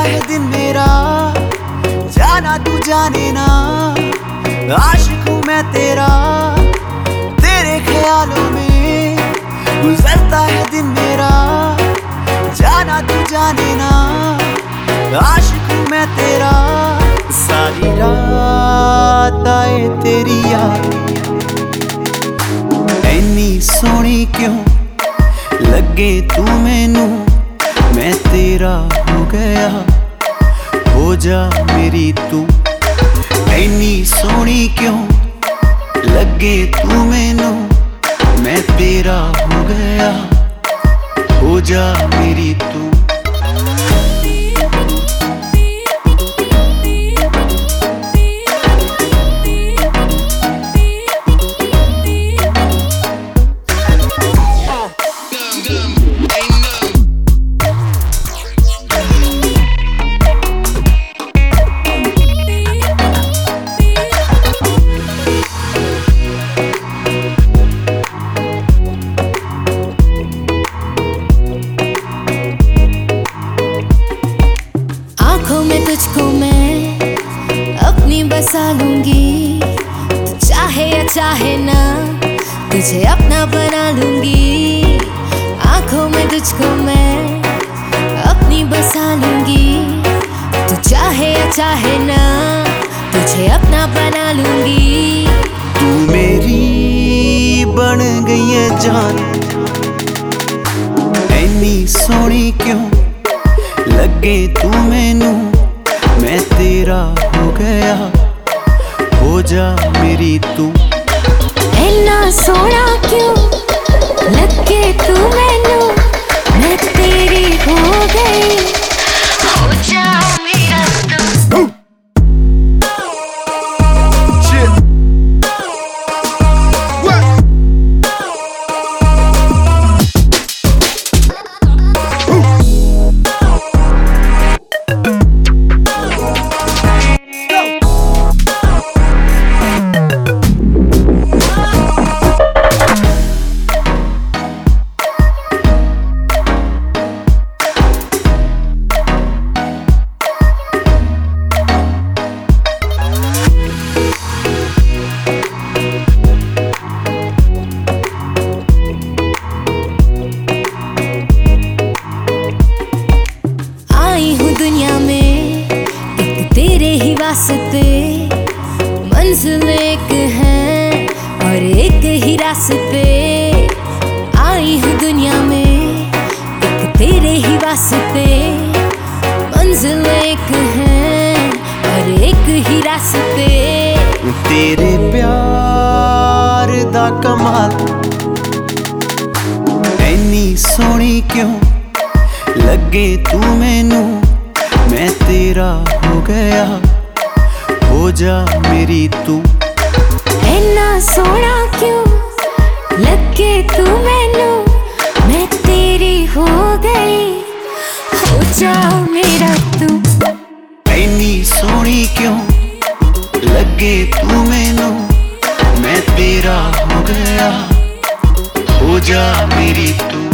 है दिन मेरा। जाना तू जाने ना। आशिक हूँ मैं तेरा। तेरे ख्यालों में गुजरता है दिन मेरा। जाना तू जाने ना। आशिक हूँ मैं तेरा। सारी रात आए तेरी याद। सोनी क्यों लगे तू मैनू? मैं तेरा हो गया। ਹੋ ਜਾ ਮੇਰੀ ਤੂੰ ਐਨੀ ਸੋਹਣੀ ਕਿਉਂ ਲੱਗੇ ਤੂੰ ਮੈਨੂੰ ਮੈਂ ਤੇਰਾ ਹੋ ਗਿਆ ਹੋ ਜਾ ਮੇਰੀ ਤੂੰ लूँगी। तू चाहे या चाहे ना, तुझे अपना बना लूँगी। आँखों में, तुझको मैं अपनी बसा लूँगी। तू चाहे या चाहे ना, तुझे अपना बना लूँगी। तू मेरी बन गई है जान। इतनी सोनी क्यों लगे तू मैनू? मैं तेरा हो गया। जा मेरी तू। इना सोना क्यों लगे तू मैनू? मैं तो तेरी हो गई। तेरे ही वास्ते मंजिल एक है और एक ही रास्ते आई हूँ दुनिया में एक तेरे ही वास्ते मंजिल एक है और एक ही रास्ते ਤੇਰੇ ਪਿਆਰ ਦਾ ਕਮਾਲ ਐਨੀ ਸੋਹਣੀ ਕਿਉਂ ਲੱਗੇ ਤੂੰ ਮੈਨੂੰ ਮੈਂ ਤੇਰਾ ਹੋ ਗਿਆ जा मेरी तू। इना सोना क्यों लगे तू मैनू? मैं तेरी हो गई हो जा मेरा तू। इनी सोनी क्यों लगे तू मैनू? मैं तेरा हो गया हो जा मेरी तू।